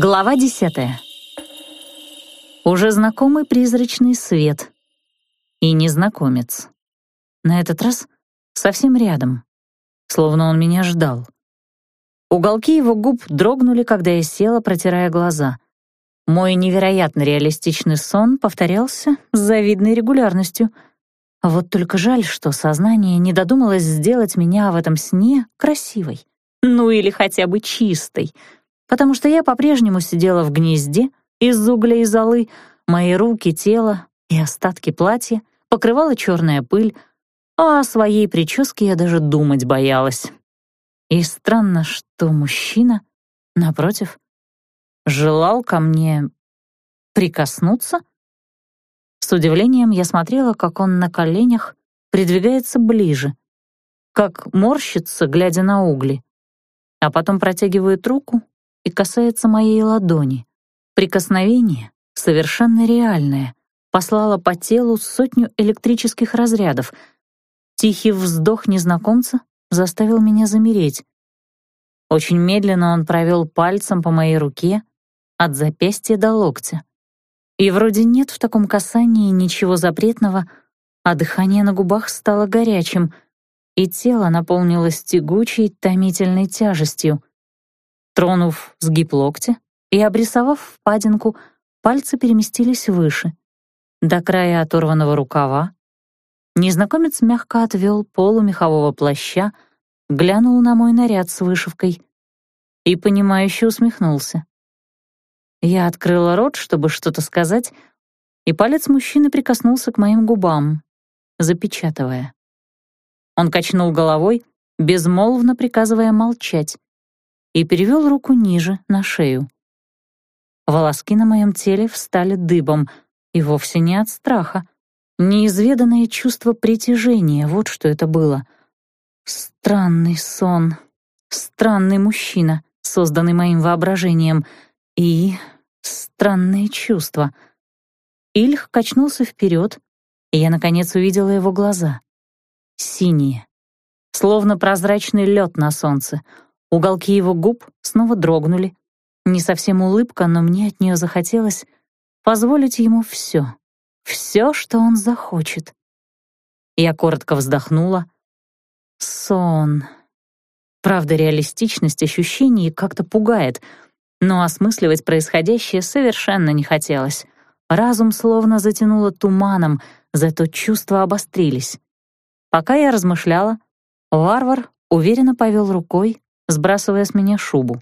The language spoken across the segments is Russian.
Глава десятая. Уже знакомый призрачный свет. И незнакомец. На этот раз совсем рядом, словно он меня ждал. Уголки его губ дрогнули, когда я села, протирая глаза. Мой невероятно реалистичный сон повторялся с завидной регулярностью. Вот только жаль, что сознание не додумалось сделать меня в этом сне красивой. Ну или хотя бы чистой — потому что я по-прежнему сидела в гнезде из угля и золы, мои руки, тело и остатки платья покрывала черная пыль, а о своей прическе я даже думать боялась. И странно, что мужчина, напротив, желал ко мне прикоснуться. С удивлением я смотрела, как он на коленях придвигается ближе, как морщится, глядя на угли, а потом протягивает руку и касается моей ладони. Прикосновение, совершенно реальное, послало по телу сотню электрических разрядов. Тихий вздох незнакомца заставил меня замереть. Очень медленно он провел пальцем по моей руке от запястья до локтя. И вроде нет в таком касании ничего запретного, а дыхание на губах стало горячим, и тело наполнилось тягучей, томительной тяжестью. Тронув сгиб локтя и обрисовав впадинку, пальцы переместились выше, до края оторванного рукава. Незнакомец мягко отвел полу мехового плаща, глянул на мой наряд с вышивкой и, понимающе усмехнулся. Я открыла рот, чтобы что-то сказать, и палец мужчины прикоснулся к моим губам, запечатывая. Он качнул головой, безмолвно приказывая молчать, и перевел руку ниже, на шею. Волоски на моем теле встали дыбом, и вовсе не от страха. Неизведанное чувство притяжения, вот что это было. Странный сон, странный мужчина, созданный моим воображением, и странные чувства. Ильх качнулся вперед, и я, наконец, увидела его глаза. Синие, словно прозрачный лед на солнце — Уголки его губ снова дрогнули. Не совсем улыбка, но мне от нее захотелось позволить ему все. Все, что он захочет. Я коротко вздохнула. Сон. Правда, реалистичность ощущений как-то пугает, но осмысливать происходящее совершенно не хотелось. Разум словно затянуло туманом, зато чувства обострились. Пока я размышляла, варвар уверенно повел рукой, сбрасывая с меня шубу.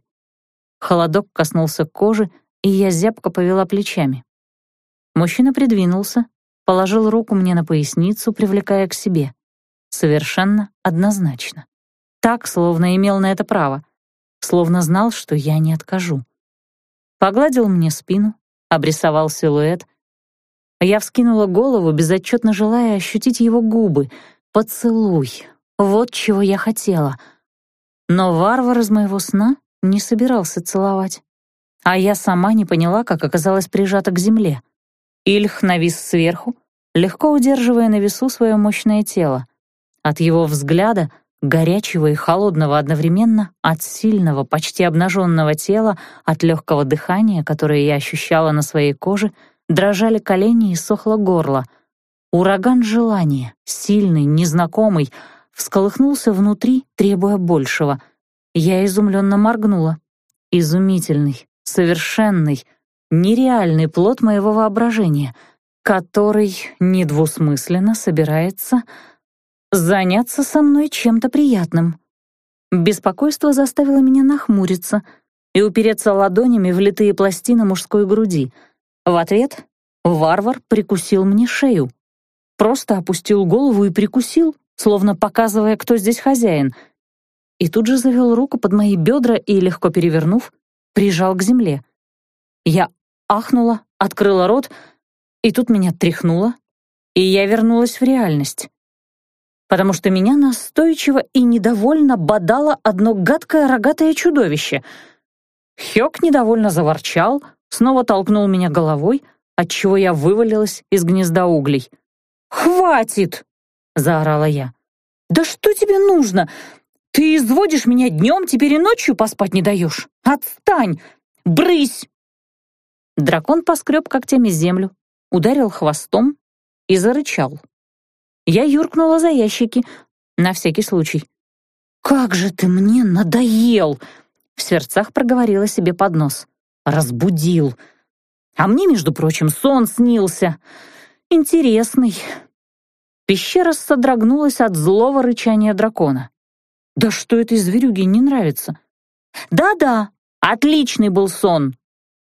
Холодок коснулся кожи, и я зябко повела плечами. Мужчина придвинулся, положил руку мне на поясницу, привлекая к себе. Совершенно однозначно. Так, словно имел на это право, словно знал, что я не откажу. Погладил мне спину, обрисовал силуэт. Я вскинула голову, безотчетно желая ощутить его губы. Поцелуй. Вот чего я хотела — но варвар из моего сна не собирался целовать. А я сама не поняла, как оказалась прижата к земле. Ильх навис сверху, легко удерживая на весу свое мощное тело. От его взгляда, горячего и холодного одновременно, от сильного, почти обнаженного тела, от легкого дыхания, которое я ощущала на своей коже, дрожали колени и сохло горло. Ураган желания, сильный, незнакомый — всколыхнулся внутри, требуя большего. Я изумленно моргнула. Изумительный, совершенный, нереальный плод моего воображения, который недвусмысленно собирается заняться со мной чем-то приятным. Беспокойство заставило меня нахмуриться и упереться ладонями в литые пластины мужской груди. В ответ варвар прикусил мне шею. Просто опустил голову и прикусил, словно показывая, кто здесь хозяин, и тут же завел руку под мои бедра и, легко перевернув, прижал к земле. Я ахнула, открыла рот, и тут меня тряхнуло, и я вернулась в реальность. Потому что меня настойчиво и недовольно бодало одно гадкое рогатое чудовище. Хёк недовольно заворчал, снова толкнул меня головой, отчего я вывалилась из гнезда углей. «Хватит!» — заорала я. «Да что тебе нужно? Ты изводишь меня днем, теперь и ночью поспать не даешь. Отстань! Брысь!» Дракон поскреб когтями землю, ударил хвостом и зарычал. Я юркнула за ящики, на всякий случай. «Как же ты мне надоел!» В сердцах проговорила себе под нос. «Разбудил!» А мне, между прочим, сон снился. Интересный. Пещера содрогнулась от злого рычания дракона. Да что этой зверюге не нравится? Да-да, отличный был сон.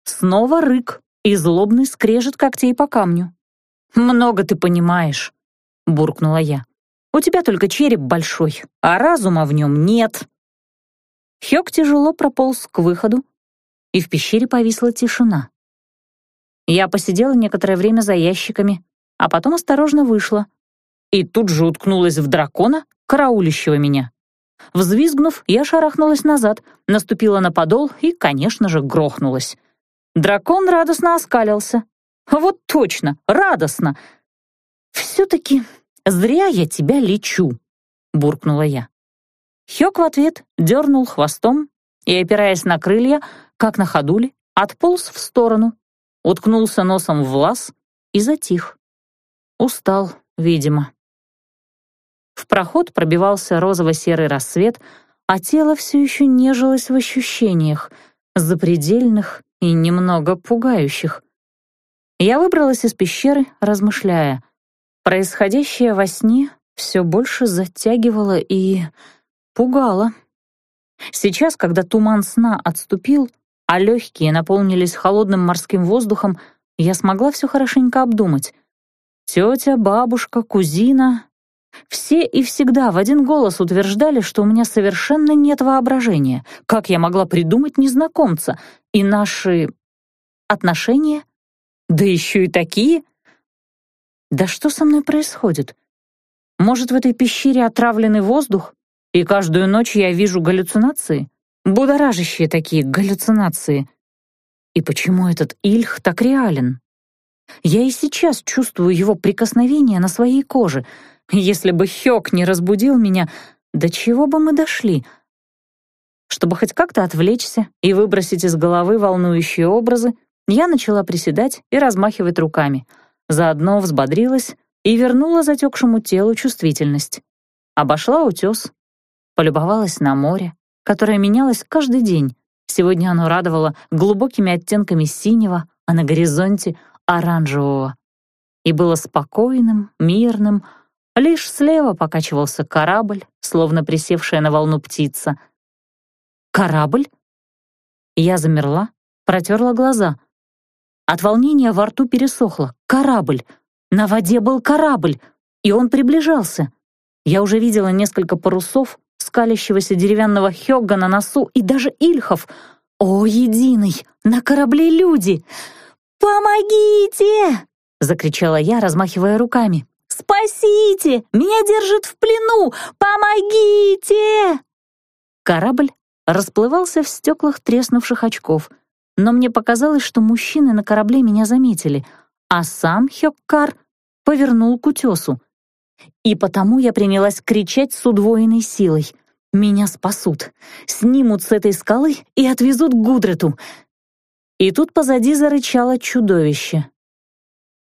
Снова рык и злобный скрежет когтей по камню. «Много ты понимаешь», — буркнула я. «У тебя только череп большой, а разума в нем нет». Хёк тяжело прополз к выходу, и в пещере повисла тишина. Я посидела некоторое время за ящиками, а потом осторожно вышла. И тут же уткнулась в дракона, караулящего меня. Взвизгнув, я шарахнулась назад, наступила на подол и, конечно же, грохнулась. Дракон радостно оскалился. Вот точно, радостно. «Все-таки зря я тебя лечу», — буркнула я. Хёк в ответ дернул хвостом и, опираясь на крылья, как на ходуле, отполз в сторону, уткнулся носом в лаз и затих. Устал, видимо. В проход пробивался розово-серый рассвет, а тело все еще нежилось в ощущениях, запредельных и немного пугающих. Я выбралась из пещеры, размышляя. Происходящее во сне все больше затягивало и пугало. Сейчас, когда туман сна отступил, а легкие наполнились холодным морским воздухом, я смогла все хорошенько обдумать. Тетя, бабушка, кузина — все и всегда в один голос утверждали, что у меня совершенно нет воображения. Как я могла придумать незнакомца? И наши отношения? Да еще и такие? Да что со мной происходит? Может, в этой пещере отравленный воздух, и каждую ночь я вижу галлюцинации? Будоражащие такие галлюцинации. И почему этот Ильх так реален? Я и сейчас чувствую его прикосновение на своей коже. Если бы Хёк не разбудил меня, до чего бы мы дошли? Чтобы хоть как-то отвлечься и выбросить из головы волнующие образы, я начала приседать и размахивать руками. Заодно взбодрилась и вернула затекшему телу чувствительность. Обошла утес, полюбовалась на море, которое менялось каждый день. Сегодня оно радовало глубокими оттенками синего, а на горизонте — оранжевого. И было спокойным, мирным. Лишь слева покачивался корабль, словно присевшая на волну птица. «Корабль?» Я замерла, протерла глаза. От волнения во рту пересохло. «Корабль! На воде был корабль!» И он приближался. Я уже видела несколько парусов, скалящегося деревянного хёгга на носу и даже ильхов. «О, единый! На корабле люди! Помогите!» — закричала я, размахивая руками. «Спасите! Меня держат в плену! Помогите!» Корабль расплывался в стеклах треснувших очков, но мне показалось, что мужчины на корабле меня заметили, а сам Хёккар повернул к утесу. И потому я принялась кричать с удвоенной силой. «Меня спасут! Снимут с этой скалы и отвезут к Гудрету!» И тут позади зарычало чудовище.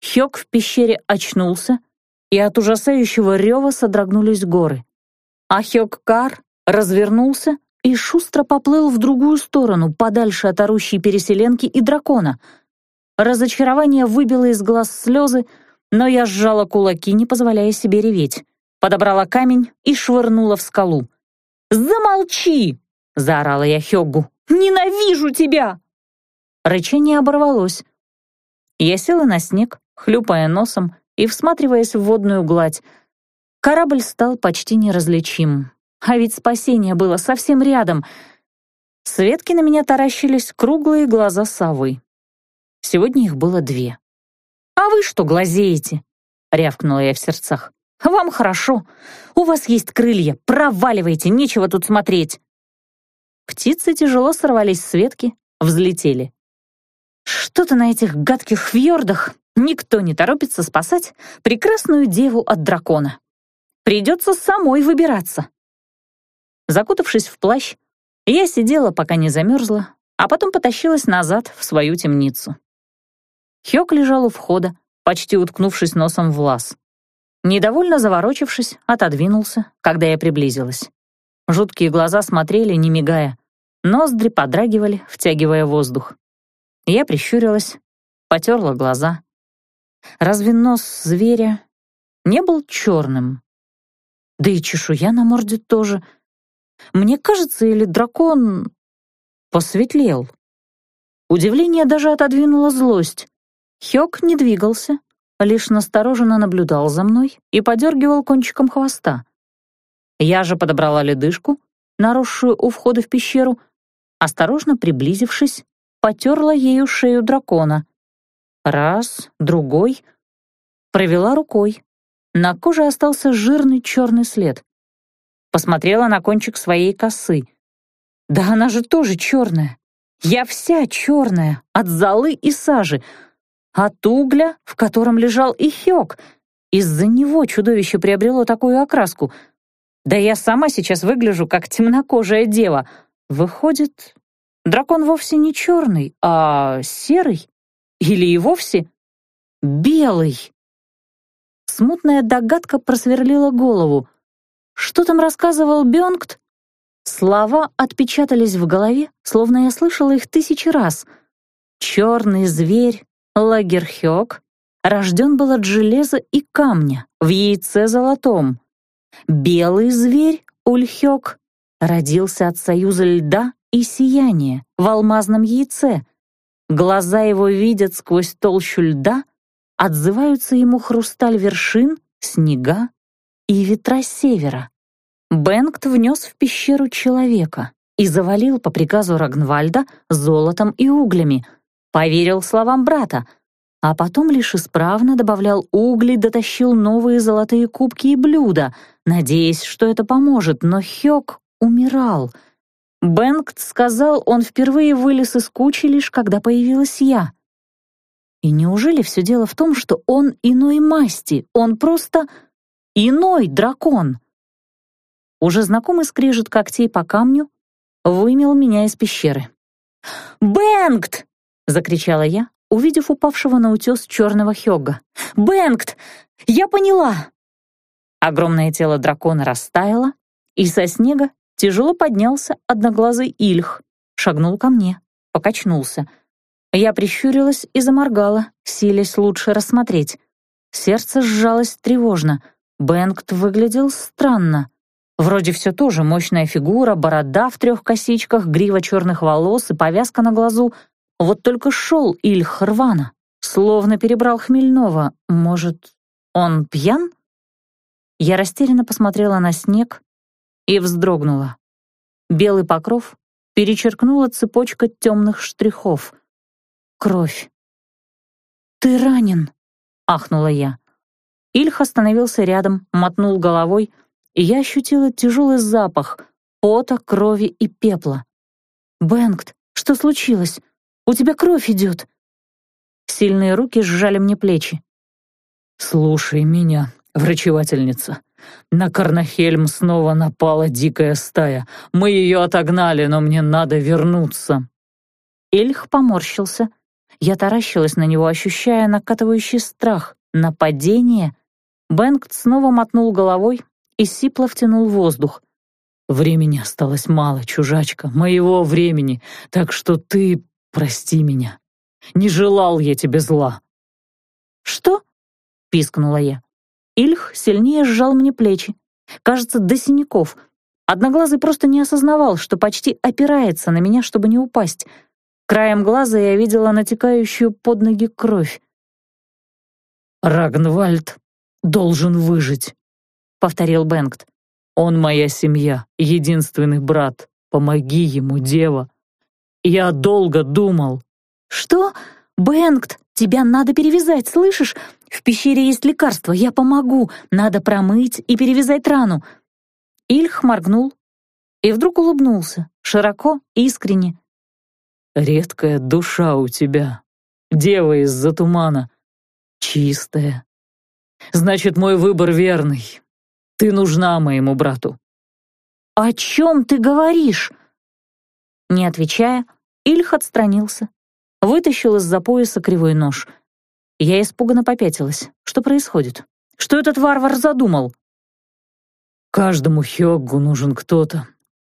Хёк в пещере очнулся, и от ужасающего рева содрогнулись горы. А Хёк-Кар развернулся и шустро поплыл в другую сторону, подальше от орущей переселенки и дракона. Разочарование выбило из глаз слезы, но я сжала кулаки, не позволяя себе реветь. Подобрала камень и швырнула в скалу. «Замолчи!» — заорала я Хёггу. «Ненавижу тебя!» Рычание оборвалось. Я села на снег, хлюпая носом и всматриваясь в водную гладь. Корабль стал почти неразличим. А ведь спасение было совсем рядом. Светки на меня таращились круглые глаза совы. Сегодня их было две. «А вы что глазеете?» — рявкнула я в сердцах. «Вам хорошо. У вас есть крылья. Проваливайте, нечего тут смотреть». Птицы тяжело сорвались с ветки, взлетели. Что-то на этих гадких фьордах никто не торопится спасать прекрасную деву от дракона. Придется самой выбираться. Закутавшись в плащ, я сидела, пока не замерзла, а потом потащилась назад в свою темницу. Хёк лежал у входа, почти уткнувшись носом в лаз. Недовольно заворочившись, отодвинулся, когда я приблизилась. Жуткие глаза смотрели, не мигая. Ноздри подрагивали, втягивая воздух. Я прищурилась, потерла глаза. Разве нос зверя не был черным? Да и чешуя на морде тоже. Мне кажется, или дракон посветлел. Удивление даже отодвинуло злость. Хёк не двигался, лишь настороженно наблюдал за мной и подергивал кончиком хвоста. Я же подобрала ледышку, наросшую у входа в пещеру, осторожно приблизившись, потерла ею шею дракона. Раз, другой. Провела рукой. На коже остался жирный черный след. Посмотрела на кончик своей косы. Да она же тоже черная. Я вся черная, от золы и сажи, от угля, в котором лежал и Хёк. Из-за него чудовище приобрело такую окраску — да я сама сейчас выгляжу как темнокожая дева. Выходит, дракон вовсе не черный, а серый? Или и вовсе белый? Смутная догадка просверлила голову. Что там рассказывал Бёнгт? Слова отпечатались в голове, словно я слышала их тысячи раз. Черный зверь, Лагерхёк, рожден был от железа и камня, в яйце золотом. Белый зверь, Ульхёк, родился от союза льда и сияния в алмазном яйце. Глаза его видят сквозь толщу льда, отзываются ему хрусталь вершин, снега и ветра севера. Бенгт внес в пещеру человека и завалил по приказу Рагнвальда золотом и углями, поверил словам брата — а потом лишь исправно добавлял угли, дотащил новые золотые кубки и блюда, надеясь, что это поможет, но Хёк умирал. Бенгт сказал, он впервые вылез из кучи лишь когда появилась я. И неужели все дело в том, что он иной масти, он просто иной дракон? Уже знакомый скрежет когтей по камню вымел меня из пещеры. «Бенгт!» — закричала я, увидев упавшего на утес черного Хёга. «Бэнгт! Я поняла!» Огромное тело дракона растаяло, и со снега тяжело поднялся одноглазый Ильх, шагнул ко мне, покачнулся. Я прищурилась и заморгала, силясь лучше рассмотреть. Сердце сжалось тревожно. Бэнгт выглядел странно. Вроде все тоже мощная фигура, борода в трех косичках, грива черных волос и повязка на глазу — вот только шел Ильх рвано, словно перебрал хмельного. Может, он пьян? Я растерянно посмотрела на снег и вздрогнула. Белый покров перечеркнула цепочка темных штрихов. Кровь. «Ты ранен!» — ахнула я. Ильх остановился рядом, мотнул головой, и я ощутила тяжелый запах пота, крови и пепла. «Бэнгт, что случилось? У тебя кровь идет!» Сильные руки сжали мне плечи. «Слушай меня, врачевательница. На Карнахельм снова напала дикая стая. Мы ее отогнали, но мне надо вернуться». Эльх поморщился. Я таращилась на него, ощущая накатывающий страх. Нападение? Бенгт снова мотнул головой и сипло втянул воздух. «Времени осталось мало, чужачка, моего времени, так что ты Прости меня. Не желал я тебе зла». «Что?» — пискнула я. Ильх сильнее сжал мне плечи. Кажется, до синяков. Одноглазый просто не осознавал, что почти опирается на меня, чтобы не упасть. Краем глаза я видела натекающую под ноги кровь. «Рагнвальд должен выжить», — повторил Бенгт. «Он моя семья, единственный брат. Помоги ему, дева. Я долго думал. Что? Бэнгт, тебя надо перевязать, слышишь? В пещере есть лекарство, я помогу. Надо промыть и перевязать рану. Ильх моргнул и вдруг улыбнулся, широко, искренне. «Редкая душа у тебя, дева из-за тумана, чистая. Значит, мой выбор верный. Ты нужна моему брату». «О чем ты говоришь?» Не отвечая, Ильх отстранился, вытащил из-за пояса кривой нож. Я испуганно попятилась. Что происходит? Что этот варвар задумал? Каждому Хёггу нужен кто-то,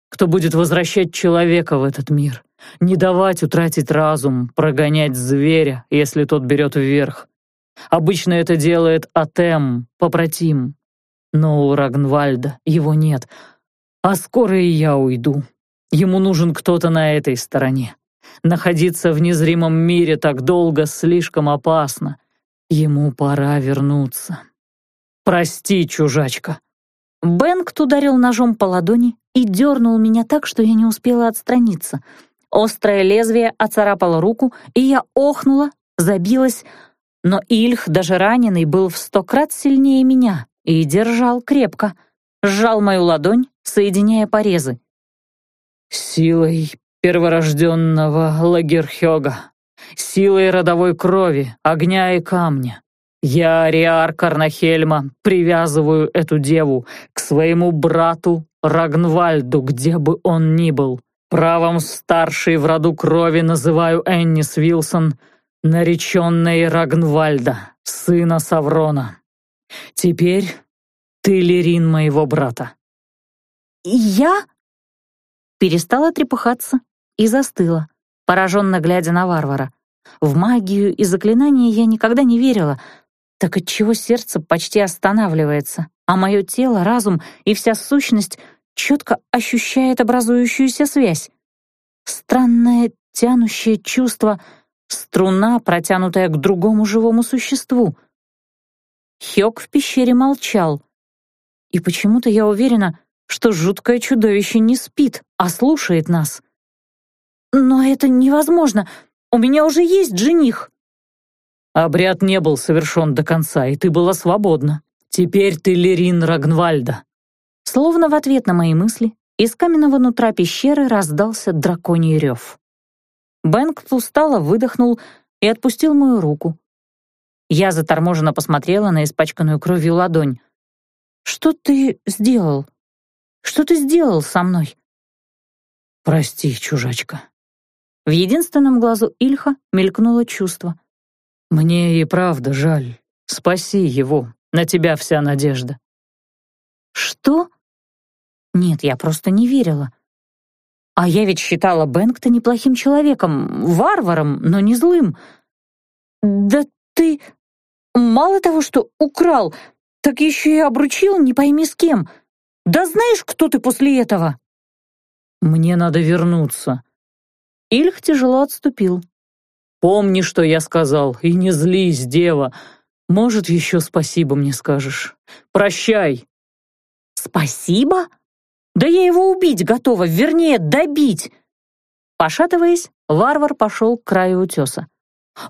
кто будет возвращать человека в этот мир, не давать утратить разум, прогонять зверя, если тот берет вверх. Обычно это делает Атем, попротим. Но у Рагнвальда его нет, а скоро и я уйду. Ему нужен кто-то на этой стороне. Находиться в незримом мире так долго слишком опасно. Ему пора вернуться. Прости, чужачка. Бэнкт ударил ножом по ладони и дернул меня так, что я не успела отстраниться. Острое лезвие оцарапало руку, и я охнула, забилась, но Ильх, даже раненый, был в сто крат сильнее меня и держал крепко. Сжал мою ладонь, соединяя порезы. «Силой перворожденного Лагерхёга, силой родовой крови, огня и камня. Я, Ариар Карнахельма, привязываю эту деву к своему брату Рагнвальду, где бы он ни был. Правом старшей в роду крови называю Эннис Вилсон, нареченной Рагнвальда, сына Саврона. Теперь ты Лерин моего брата». «Я?» Перестала трепыхаться и застыла, пораженно глядя на варвара. В магию и заклинания я никогда не верила, так отчего сердце почти останавливается, а мое тело, разум и вся сущность четко ощущает образующуюся связь. Странное тянущее чувство, струна, протянутая к другому живому существу. Хёк в пещере молчал. И почему-то я уверена, что жуткое чудовище не спит, а слушает нас. «Но это невозможно. У меня уже есть жених». «Обряд не был совершен до конца, и ты была свободна. Теперь ты Лерин Рагнвальда». Словно в ответ на мои мысли из каменного нутра пещеры раздался драконий рев. Бэнкт устало выдохнул и отпустил мою руку. Я заторможенно посмотрела на испачканную кровью ладонь. «Что ты сделал? Что ты сделал со мной?» «Прости, чужачка». В единственном глазу Ильха мелькнуло чувство. «Мне и правда жаль. Спаси его. На тебя вся надежда». «Что?» Нет, я просто не верила. А я ведь считала Бэнкта неплохим человеком, варваром, но не злым. «Да ты мало того, что украл, так еще и обручил не пойми с кем. Да знаешь, кто ты после этого?» «Мне надо вернуться». Ильх тяжело отступил. «Помни, что я сказал, и не злись, дева. Может, еще спасибо мне скажешь. Прощай!» «Спасибо? Да я его убить готова, вернее, добить!» Пошатываясь, варвар пошел к краю утеса.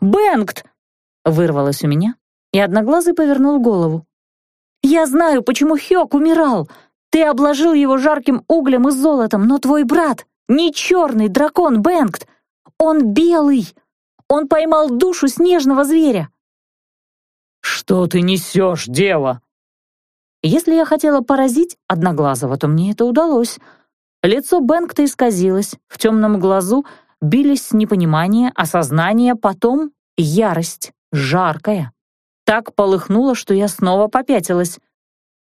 «Бэнгт!» — вырвалось у меня, и Одноглазый повернул голову. «Я знаю, почему Хёк умирал. Ты обложил его жарким углем и золотом, но твой брат не черный дракон Бэнгт, он белый. Он поймал душу снежного зверя». «Что ты несешь, дева?» Если я хотела поразить Одноглазого, то мне это удалось. Лицо Бэнгта исказилось, в темном глазу бились непонимание, осознание, потом ярость, жаркая. Так полыхнуло, что я снова попятилась.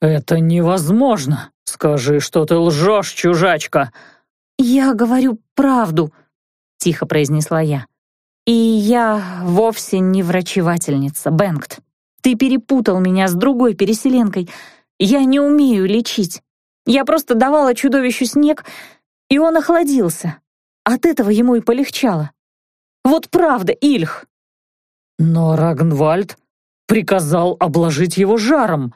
«Это невозможно! Скажи, что ты лжешь, чужачка!» «Я говорю правду», — тихо произнесла я. «И я вовсе не врачевательница, Бэнгт. Ты перепутал меня с другой переселенкой. Я не умею лечить. Я просто давала чудовищу снег, и он охладился. От этого ему и полегчало. Вот правда, Ильх. Но Рагнвальд приказал обложить его жаром.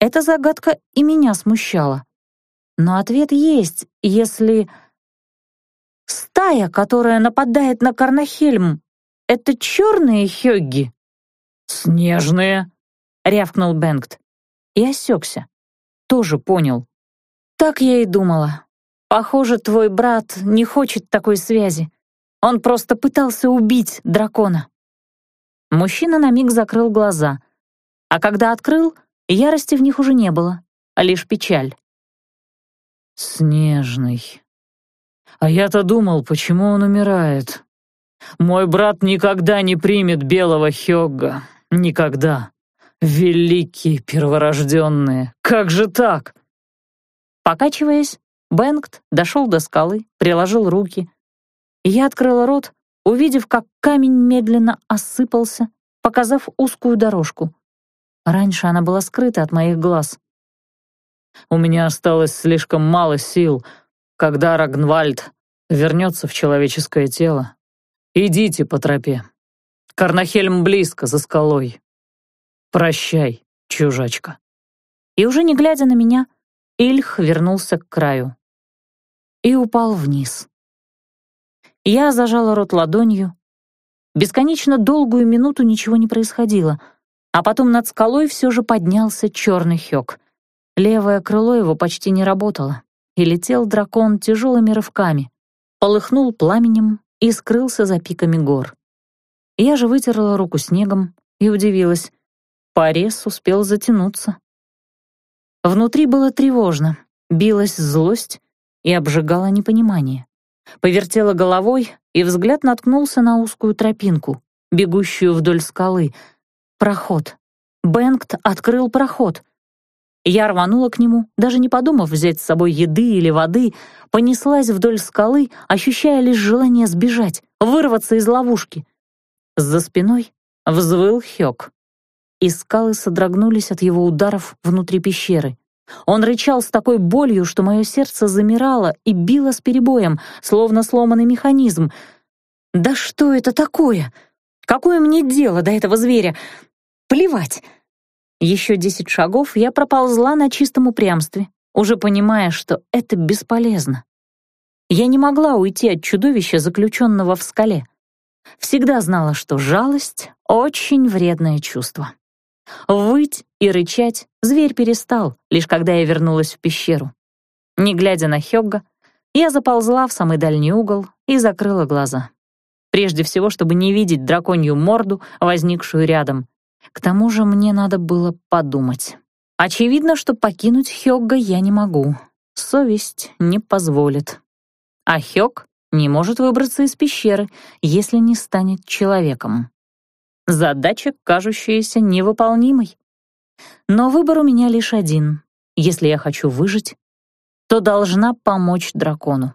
Эта загадка и меня смущала. Но ответ есть, если... Стая, которая нападает на Карнахельм, это черные хёгги? «Снежные», — рявкнул Бенгт и осекся. Тоже понял. Так я и думала. Похоже, твой брат не хочет такой связи. Он просто пытался убить дракона. Мужчина на миг закрыл глаза, а когда открыл, ярости в них уже не было, а лишь печаль. «Снежный». А я-то думал, почему он умирает. Мой брат никогда не примет белого Хёгга. Никогда. Великие перворожденные. Как же так? Покачиваясь, Бенгт дошел до скалы, приложил руки. Я открыла рот, увидев, как камень медленно осыпался, показав узкую дорожку. Раньше она была скрыта от моих глаз. «У меня осталось слишком мало сил. Когда Рагнвальд вернется в человеческое тело, идите по тропе. Карнахельм близко, за скалой. Прощай, чужачка». И уже не глядя на меня, Ильх вернулся к краю и упал вниз. Я зажала рот ладонью. Бесконечно долгую минуту ничего не происходило, а потом над скалой все же поднялся черный хёк. Левое крыло его почти не работало, и летел дракон тяжелыми рывками, полыхнул пламенем и скрылся за пиками гор. Я же вытерла руку снегом и удивилась. Порез успел затянуться. Внутри было тревожно, билась злость и обжигало непонимание. Повертела головой, и взгляд наткнулся на узкую тропинку, бегущую вдоль скалы. Проход. Бенгт открыл проход. Я рванула к нему, даже не подумав взять с собой еды или воды, понеслась вдоль скалы, ощущая лишь желание сбежать, вырваться из ловушки. За спиной взвыл Хёк, и скалы содрогнулись от его ударов внутри пещеры. Он рычал с такой болью, что мое сердце замирало и било с перебоем, словно сломанный механизм. «Да что это такое? Какое мне дело до этого зверя? Плевать!» Еще десять шагов я проползла на чистом упрямстве, уже понимая, что это бесполезно. Я не могла уйти от чудовища, заключенного в скале. Всегда знала, что жалость — очень вредное чувство. Выть и рычать зверь перестал, лишь когда я вернулась в пещеру. Не глядя на Хёгга, я заползла в самый дальний угол и закрыла глаза. Прежде всего, чтобы не видеть драконью морду, возникшую рядом. К тому же мне надо было подумать. Очевидно, что покинуть Хёгга я не могу. Совесть не позволит. А Хёг не может выбраться из пещеры, если не станет человеком. Задача, кажущаяся невыполнимой. Но выбор у меня лишь один. Если я хочу выжить, то должна помочь дракону.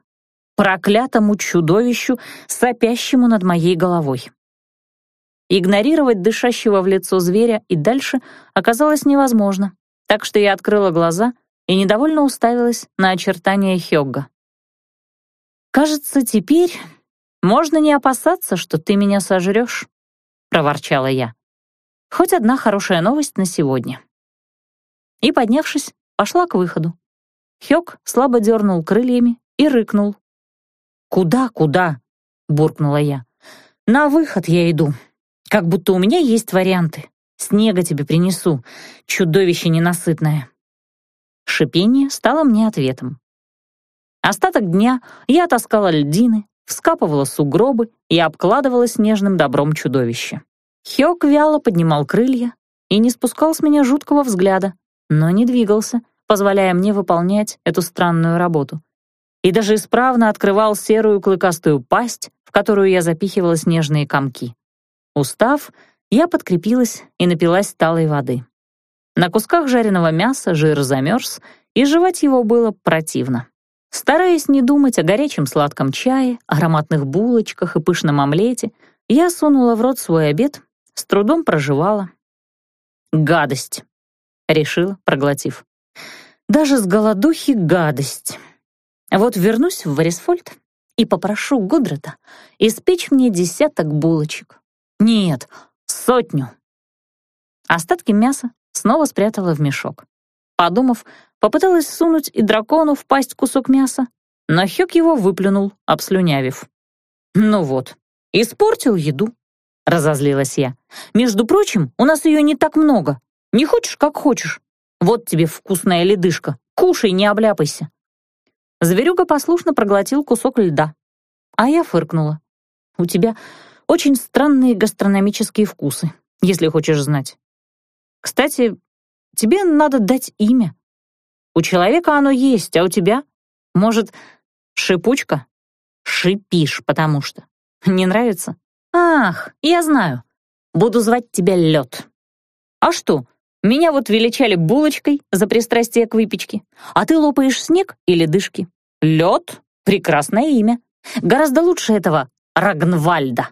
Проклятому чудовищу, сопящему над моей головой. Игнорировать дышащего в лицо зверя и дальше оказалось невозможно, так что я открыла глаза и недовольно уставилась на очертания Хёгга. «Кажется, теперь можно не опасаться, что ты меня сожрешь», проворчала я. Хоть одна хорошая новость на сегодня. И, поднявшись, пошла к выходу. Хёк слабо дернул крыльями и рыкнул. «Куда, куда?» — буркнула я. «На выход я иду. Как будто у меня есть варианты. Снега тебе принесу, чудовище ненасытное». Шипение стало мне ответом. Остаток дня я таскала льдины, вскапывала сугробы и обкладывала снежным добром чудовище. Хёк вяло поднимал крылья и не спускал с меня жуткого взгляда, но не двигался, позволяя мне выполнять эту странную работу. И даже исправно открывал серую клыкастую пасть, в которую я запихивала снежные комки. Устав, я подкрепилась и напилась талой воды. На кусках жареного мяса жир замерз, и жевать его было противно. Стараясь не думать о горячем сладком чае, ароматных булочках и пышном омлете, я сунула в рот свой обед, с трудом проживала. «Гадость», — решила, проглотив. «Даже с голодухи гадость. Вот вернусь в Варисфольд и попрошу Гудрета испечь мне десяток булочек. Нет, сотню». Остатки мяса снова спрятала в мешок. Подумав, попыталась сунуть и дракону в пасть кусок мяса, но Хёк его выплюнул, обслюнявив. «Ну вот, испортил еду», — разозлилась я. «Между прочим, у нас ее не так много. Не хочешь, как хочешь. Вот тебе вкусная ледышка. Кушай, не обляпайся». Зверюга послушно проглотил кусок льда. А я фыркнула. «У тебя очень странные гастрономические вкусы, если хочешь знать. Кстати, тебе надо дать имя. У человека оно есть, а у тебя? Может, шипучка Шипишь, потому что. Не нравится? Ах, я знаю. Буду звать тебя Лед. А что, меня вот величали булочкой за пристрастие к выпечке, а ты лопаешь снег или дышки. Лед — прекрасное имя. Гораздо лучше этого Рагнвальда.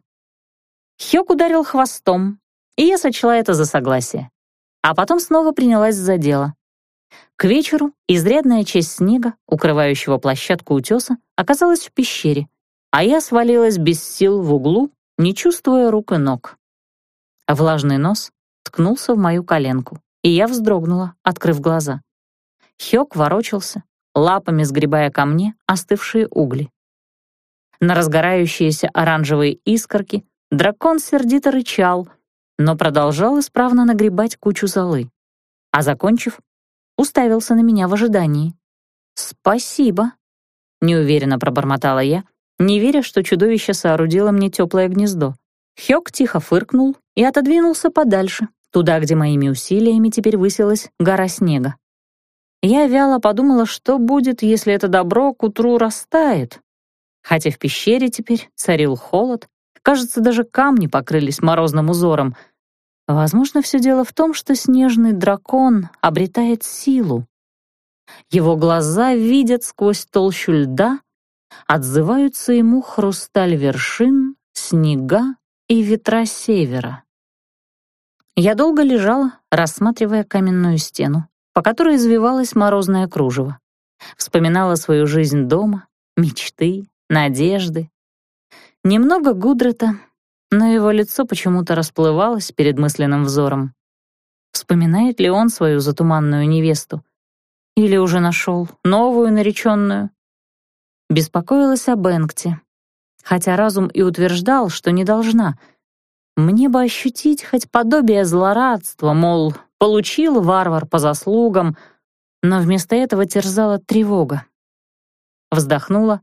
Хёк ударил хвостом, и я сочла это за согласие. А потом снова принялась за дело. К вечеру изрядная часть снега, укрывающего площадку утеса, оказалась в пещере, а я свалилась без сил в углу, не чувствуя рук и ног. Влажный нос ткнулся в мою коленку, и я вздрогнула, открыв глаза. Хёк ворочался, лапами сгребая ко мне остывшие угли. На разгорающиеся оранжевые искорки дракон сердито рычал, но продолжал исправно нагребать кучу золы. А закончив, уставился на меня в ожидании. «Спасибо», — неуверенно пробормотала я, не веря, что чудовище соорудило мне теплое гнездо. Хёк тихо фыркнул и отодвинулся подальше, туда, где моими усилиями теперь высилась гора снега. Я вяло подумала, что будет, если это добро к утру растает. Хотя в пещере теперь царил холод, кажется, даже камни покрылись морозным узором. Возможно, все дело в том, что снежный дракон обретает силу. Его глаза видят сквозь толщу льда, отзываются ему хрусталь вершин, снега и ветра севера. Я долго лежала, рассматривая каменную стену, по которой извивалось морозное кружево. Вспоминала свою жизнь дома, мечты, надежды. Немного Гудрета, но его лицо почему-то расплывалось перед мысленным взором. Вспоминает ли он свою затуманную невесту? Или уже нашел новую нареченную? Беспокоилась о Бенгте, хотя разум и утверждал, что не должна. Мне бы ощутить хоть подобие злорадства, мол, получил варвар по заслугам, но вместо этого терзала тревога. Вздохнула,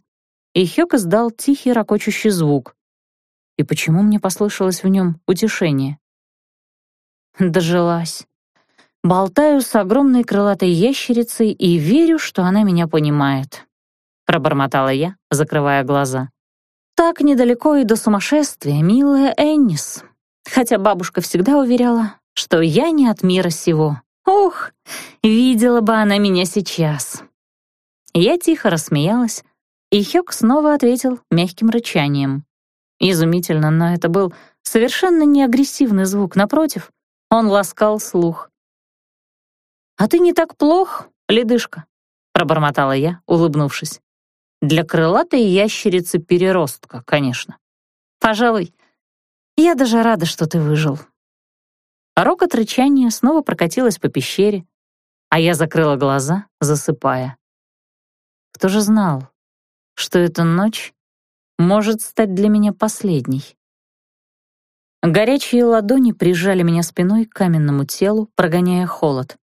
и Хёк издал тихий ракочущий звук. И почему мне послышалось в нем утешение? Дожилась. Болтаю с огромной крылатой ящерицей и верю, что она меня понимает. Пробормотала я, закрывая глаза. Так недалеко и до сумасшествия, милая Эннис. Хотя бабушка всегда уверяла, что я не от мира сего. Ох, видела бы она меня сейчас. Я тихо рассмеялась, и Хёк снова ответил мягким рычанием. Изумительно, но это был совершенно не агрессивный звук, напротив, он ласкал слух. «А ты не так плох, ледышка», — пробормотала я, улыбнувшись. Для крылатой ящерицы переростка, конечно. Пожалуй, я даже рада, что ты выжил. Рокот рычания снова прокатилась по пещере, а я закрыла глаза, засыпая. Кто же знал, что эта ночь может стать для меня последней? Горячие ладони прижали меня спиной к каменному телу, прогоняя холод.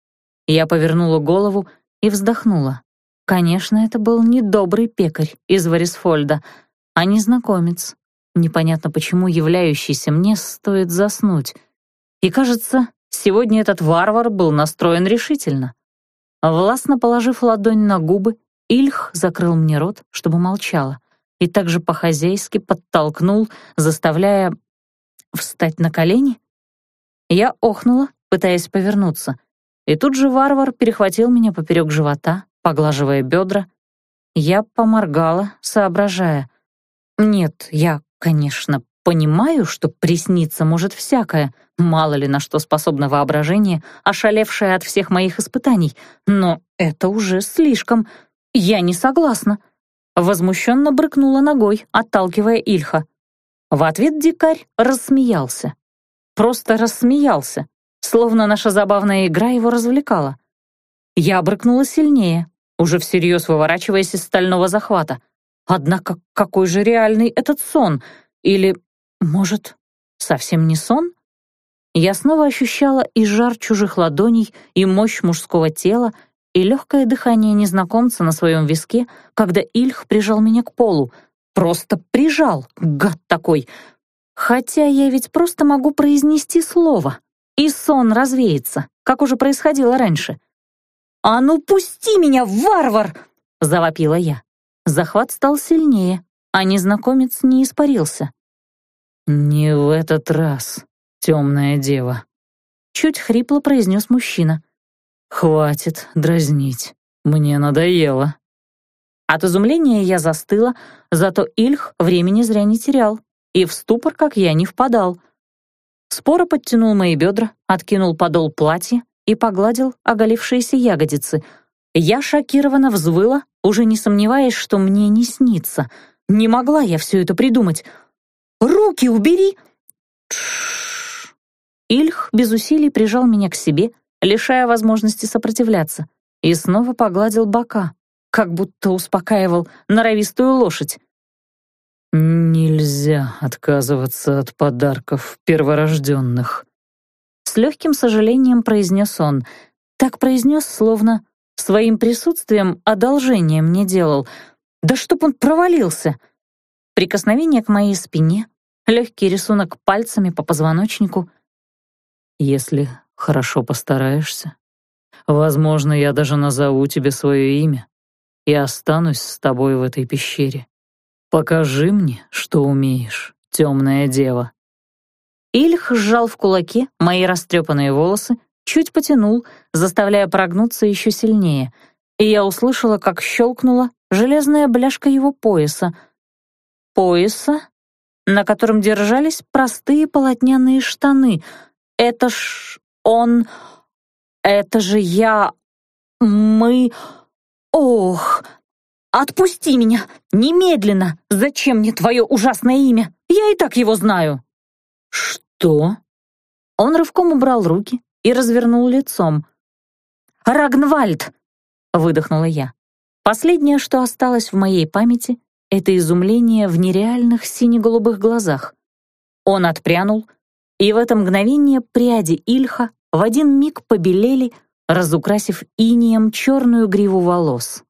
Я повернула голову и вздохнула. Конечно, это был не добрый пекарь из Варисфольда, а незнакомец, непонятно почему являющийся мне стоит заснуть. И, кажется, сегодня этот варвар был настроен решительно. Властно положив ладонь на губы, Ильх закрыл мне рот, чтобы молчала, и также по-хозяйски подтолкнул, заставляя встать на колени. Я охнула, пытаясь повернуться, и тут же варвар перехватил меня поперек живота, поглаживая бедра. Я поморгала, соображая. Нет, я, конечно, понимаю, что присниться может всякое, мало ли на что способно воображение, ошалевшее от всех моих испытаний, но это уже слишком. Я не согласна. Возмущенно брыкнула ногой, отталкивая Ильха. В ответ дикарь рассмеялся. Просто рассмеялся, словно наша забавная игра его развлекала. Я брыкнула сильнее, уже всерьез выворачиваясь из стального захвата. Однако какой же реальный этот сон? Или, может, совсем не сон? Я снова ощущала и жар чужих ладоней, и мощь мужского тела, и легкое дыхание незнакомца на своем виске, когда Ильх прижал меня к полу. Просто прижал, гад такой. Хотя я ведь просто могу произнести слово, и сон развеется, как уже происходило раньше. «А ну пусти меня, варвар!» — завопила я. Захват стал сильнее, а незнакомец не испарился. «Не в этот раз, темная дева», — чуть хрипло произнес мужчина. «Хватит дразнить, мне надоело». От изумления я застыла, зато Ильх времени зря не терял и в ступор, как я, не впадал. Споро подтянул мои бедра, откинул подол платья и погладил оголившиеся ягодицы. Я шокированно взвыла, уже не сомневаясь, что мне не снится — не могла я все это придумать. «Руки убери!» Ильх без усилий прижал меня к себе, лишая возможности сопротивляться, и снова погладил бока, как будто успокаивал норовистую лошадь. «Нельзя отказываться от подарков перворожденных», — с легким сожалением произнес он. Так произнес, словно своим присутствием одолжение мне делал — да чтоб он провалился! Прикосновение к моей спине, легкий рисунок пальцами по позвоночнику. Если хорошо постараешься, возможно, я даже назову тебе свое имя и останусь с тобой в этой пещере. Покажи мне, что умеешь, темная дева. Ильх сжал в кулаке мои растрепанные волосы, чуть потянул, заставляя прогнуться еще сильнее, и я услышала, как щелкнула железная бляшка его пояса. Пояса, на котором держались простые полотняные штаны. Это ж он... Это же я... Мы... Ох! Отпусти меня! Немедленно! Зачем мне твое ужасное имя? Я и так его знаю!» «Что?» Он рывком убрал руки и развернул лицом. «Рагнвальд!» — выдохнула я. Последнее, что осталось в моей памяти, это изумление в нереальных сине-голубых глазах. Он отпрянул, и в это мгновение пряди Ильха в один миг побелели, разукрасив инием черную гриву волос.